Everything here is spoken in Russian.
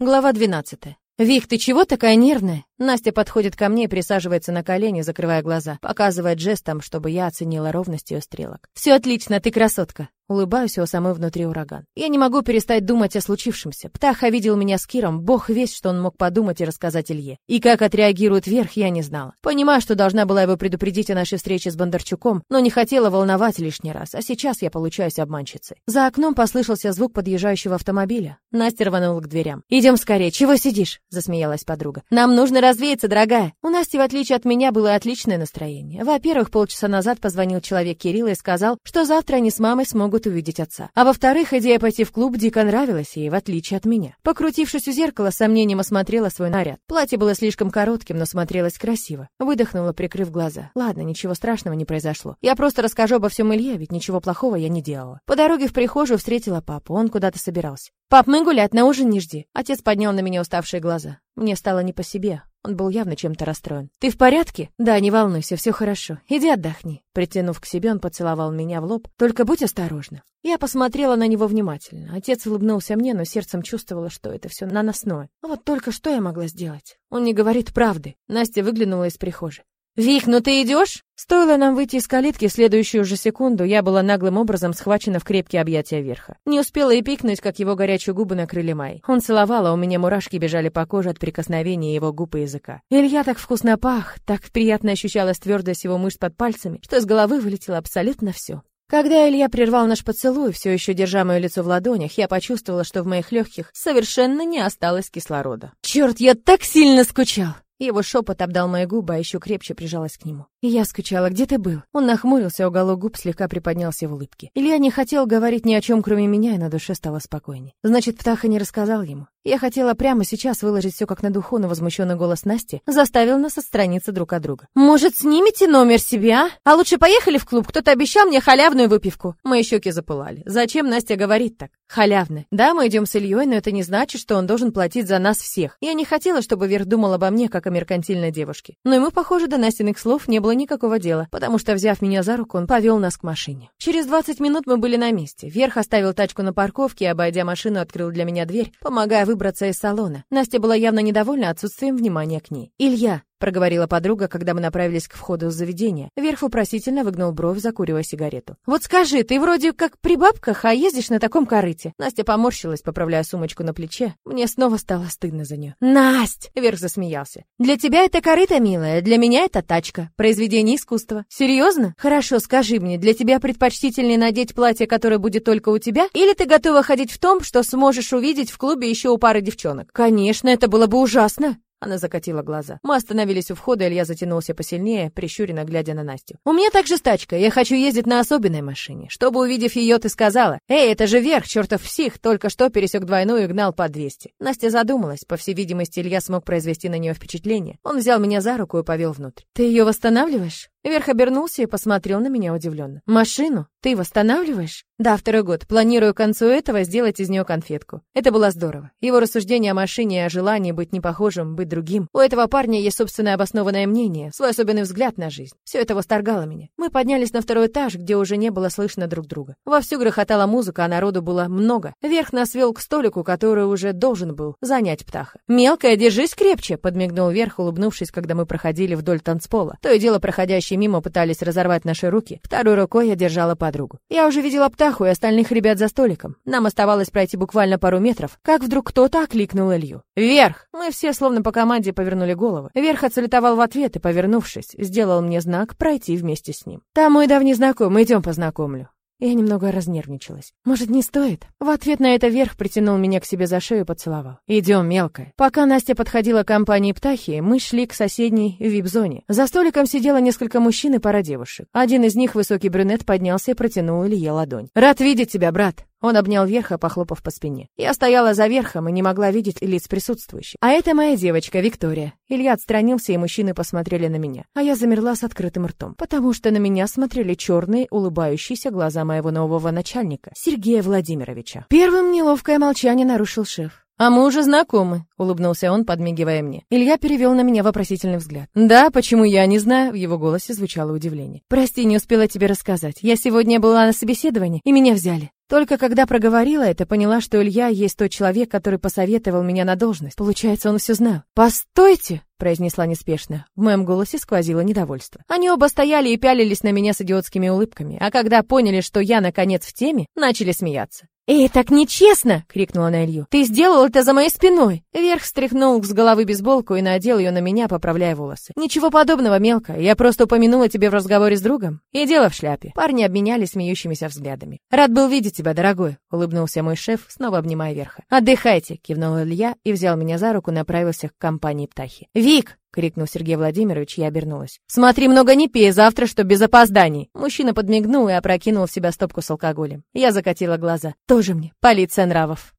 Глава 12. «Вик, ты чего такая нервная?» Настя подходит ко мне и присаживается на колени, закрывая глаза, показывает жестом, чтобы я оценила ровность ее стрелок. «Все отлично, ты красотка!» Улыбаюсь его самой внутри ураган. Я не могу перестать думать о случившемся. Птаха видел меня с Киром, бог весь, что он мог подумать и рассказать Илье. И как отреагирует Верх, я не знала. Понимаю, что должна была его предупредить о нашей встрече с Бондарчуком, но не хотела волновать лишний раз, а сейчас я получаюсь обманщицей. За окном послышался звук подъезжающего автомобиля. Настя рванула к дверям. «Идем скорее, чего сидишь?» — засмеялась подруга. «Нам нужно развеяться, дорогая!» У Насти, в отличие от меня, было отличное настроение. Во-первых, полчаса назад позвонил человек Кирилла и сказал, что завтра они с мамой смогут увидеть отца. А во-вторых, идея пойти в клуб дико нравилась ей, в отличие от меня. Покрутившись у зеркала, сомнением осмотрела свой наряд. Платье было слишком коротким, но смотрелось красиво. Выдохнула, прикрыв глаза. Ладно, ничего страшного не произошло. Я просто расскажу обо всем Илье, ведь ничего плохого я не делала. По дороге в прихожую встретила папу, он куда-то собирался. «Пап, мы гулять, на ужин не жди». Отец поднял на меня уставшие глаза. Мне стало не по себе. Он был явно чем-то расстроен. «Ты в порядке?» «Да, не волнуйся, все хорошо. Иди отдохни». Притянув к себе, он поцеловал меня в лоб. «Только будь осторожна». Я посмотрела на него внимательно. Отец улыбнулся мне, но сердцем чувствовала, что это все наносное. Вот только что я могла сделать? Он не говорит правды. Настя выглянула из прихожей. «Вик, ну ты идешь?» Стоило нам выйти из калитки, в следующую же секунду я была наглым образом схвачена в крепкие объятия верха. Не успела и пикнуть, как его горячие губы накрыли май. Он целовал, а у меня мурашки бежали по коже от прикосновения его губ и языка. Илья так вкусно пах, так приятно ощущалась твердость его мышц под пальцами, что из головы вылетело абсолютно все. Когда Илья прервал наш поцелуй, все еще держа мое лицо в ладонях, я почувствовала, что в моих легких совершенно не осталось кислорода. Черт, я так сильно скучал! Его шепот обдал мои губы, а еще крепче прижалась к нему. И я скучала, где ты был? Он нахмурился, уголок губ слегка приподнялся в улыбке. Илья не хотел говорить ни о чем, кроме меня, и на душе стало спокойнее. Значит, Птаха не рассказал ему. Я хотела прямо сейчас выложить все как на духу, но возмущенный голос Насти заставил нас отстраниться друг от друга. «Может, снимите номер себе, а? А лучше поехали в клуб? Кто-то обещал мне халявную выпивку». Мои щеки запылали. Зачем Настя говорит так? Халявная. Да, мы идем с Ильей, но это не значит, что он должен платить за нас всех. Я не хотела, чтобы Верх думал обо мне, как о меркантильной девушке. Но ему, похоже, до Настиных слов не было никакого дела, потому что, взяв меня за руку, он повел нас к машине. Через 20 минут мы были на месте. Верх оставил тачку на парковке и, обойдя машину, открыл для меня дверь, помогая выбраться из салона. Настя была явно недовольна отсутствием внимания к ней. «Илья, проговорила подруга, когда мы направились к входу в заведение. Верх вопросительно выгнул бровь, закуривая сигарету. Вот скажи, ты вроде как при бабках, а ездишь на таком корыте. Настя поморщилась, поправляя сумочку на плече. Мне снова стало стыдно за нее. Насть, Верх засмеялся. Для тебя это корыто, милая, для меня это тачка, произведение искусства. Серьезно? Хорошо, скажи мне, для тебя предпочтительнее надеть платье, которое будет только у тебя, или ты готова ходить в том, что сможешь увидеть в клубе еще у пары девчонок? Конечно, это было бы ужасно. Она закатила глаза. Мы остановились у входа, Илья затянулся посильнее, прищуренно глядя на Настю. «У меня также стачка, я хочу ездить на особенной машине. Чтобы, увидев ее, ты сказала, «Эй, это же верх, чертов псих, только что пересек двойную и гнал по 200». Настя задумалась. По всей видимости, Илья смог произвести на нее впечатление. Он взял меня за руку и повел внутрь. «Ты ее восстанавливаешь?» Верх обернулся и посмотрел на меня удивленно. «Машину? Ты восстанавливаешь?» «Да, второй год. Планирую к концу этого сделать из нее конфетку». Это было здорово. Его рассуждение о машине и о желании быть не похожим, быть другим. У этого парня есть собственное обоснованное мнение, свой особенный взгляд на жизнь. Все это восторгало меня. Мы поднялись на второй этаж, где уже не было слышно друг друга. Вовсю грохотала музыка, а народу было много. Верх нас вел к столику, который уже должен был занять птаха. «Мелкая, держись крепче!» — подмигнул Верх, улыбнувшись, когда мы проходили вдоль танцпола. То и дело проходящие мимо пытались разорвать наши руки. Второй рукой я держала подругу. Я уже видела птаху и остальных ребят за столиком. Нам оставалось пройти буквально пару метров, как вдруг кто-то окликнул Илью. «Вверх!» Мы все словно по команде повернули головы. Вверх отсалютовал в ответ и, повернувшись, сделал мне знак пройти вместе с ним. «Там мой давний знакомый, идем познакомлю». Я немного разнервничалась. Может, не стоит? В ответ на это верх притянул меня к себе за шею и поцеловал. Идем, мелкая. Пока Настя подходила к компании птахи, мы шли к соседней вип-зоне. За столиком сидело несколько мужчин и пара девушек. Один из них, высокий брюнет, поднялся и протянул Илье ладонь. «Рад видеть тебя, брат!» Он обнял верха, похлопав по спине. Я стояла за верхом и не могла видеть лиц присутствующих. А это моя девочка, Виктория. Илья отстранился, и мужчины посмотрели на меня. А я замерла с открытым ртом, потому что на меня смотрели черные, улыбающиеся глаза моего нового начальника, Сергея Владимировича. Первым неловкое молчание нарушил шеф. «А мы уже знакомы», — улыбнулся он, подмигивая мне. Илья перевел на меня вопросительный взгляд. «Да, почему я не знаю?» — в его голосе звучало удивление. «Прости, не успела тебе рассказать. Я сегодня была на собеседовании, и меня взяли. Только когда проговорила это, поняла, что Илья есть тот человек, который посоветовал меня на должность. Получается, он все знал. «Постойте!» — произнесла неспешно. В моем голосе сквозило недовольство. Они оба стояли и пялились на меня с идиотскими улыбками, а когда поняли, что я, наконец, в теме, начали смеяться. «Эй, так нечестно!» — крикнула на Илью. «Ты сделал это за моей спиной!» Вверх стряхнул с головы бейсболку и надел ее на меня, поправляя волосы. «Ничего подобного, мелко. Я просто упомянула тебе в разговоре с другом. И дело в шляпе». Парни обменялись смеющимися взглядами. «Рад был видеть тебя, дорогой!» — улыбнулся мой шеф, снова обнимая верха. «Отдыхайте!» — кивнул Илья и взял меня за руку, направился к компании «Птахи». «Вик!» — крикнул Сергей Владимирович, я обернулась. «Смотри, много не пей, завтра, что без опозданий!» Мужчина подмигнул и опрокинул в себя стопку с алкоголем. Я закатила глаза. «Тоже мне, полиция нравов!»